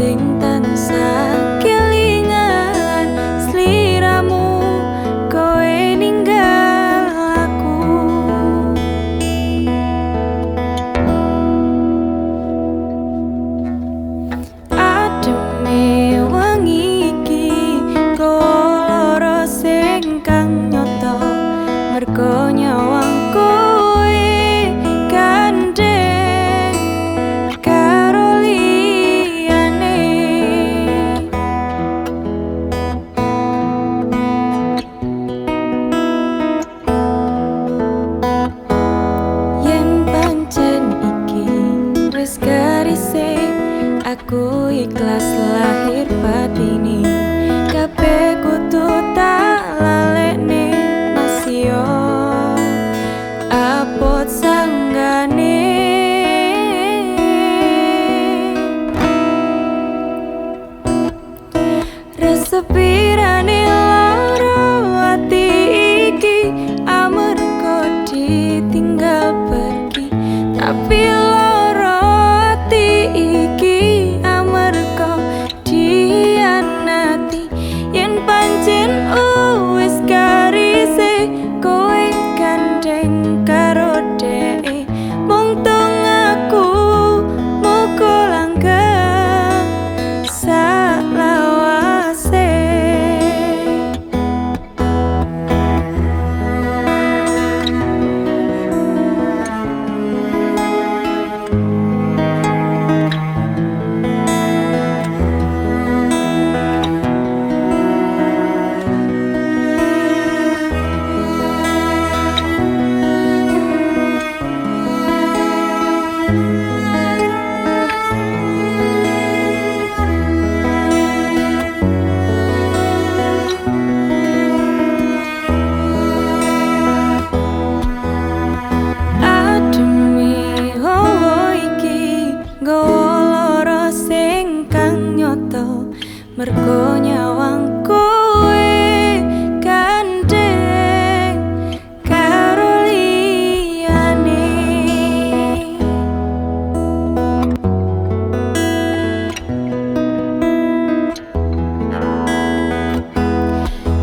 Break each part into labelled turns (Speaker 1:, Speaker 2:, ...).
Speaker 1: dính tan xa. Garise aku ikhlas lahir batini kabeh kudu tak lalekne masio apot sanggane. Ditinggal pergi. Tapi mergo nyawang kowe gandeng karo liyane.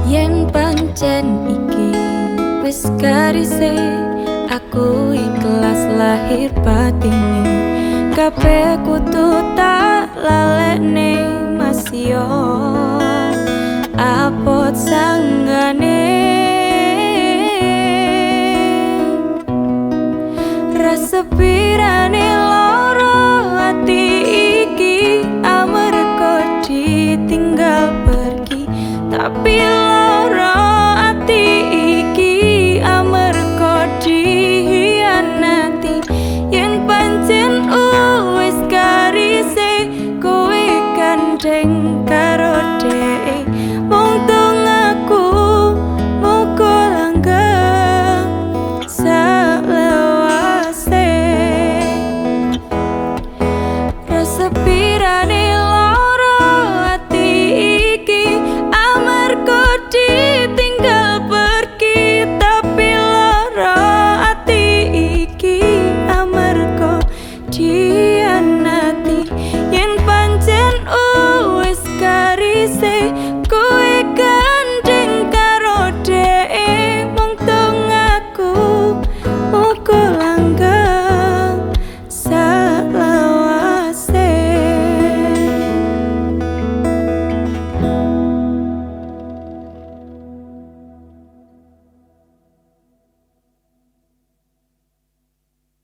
Speaker 1: Yen pancen iki wis garise aku ikhlas lahir batine. Kabeh kudu tak masio apot sanggane resepirane lara ati iki amarga ditinggal pergi. Tapi pirane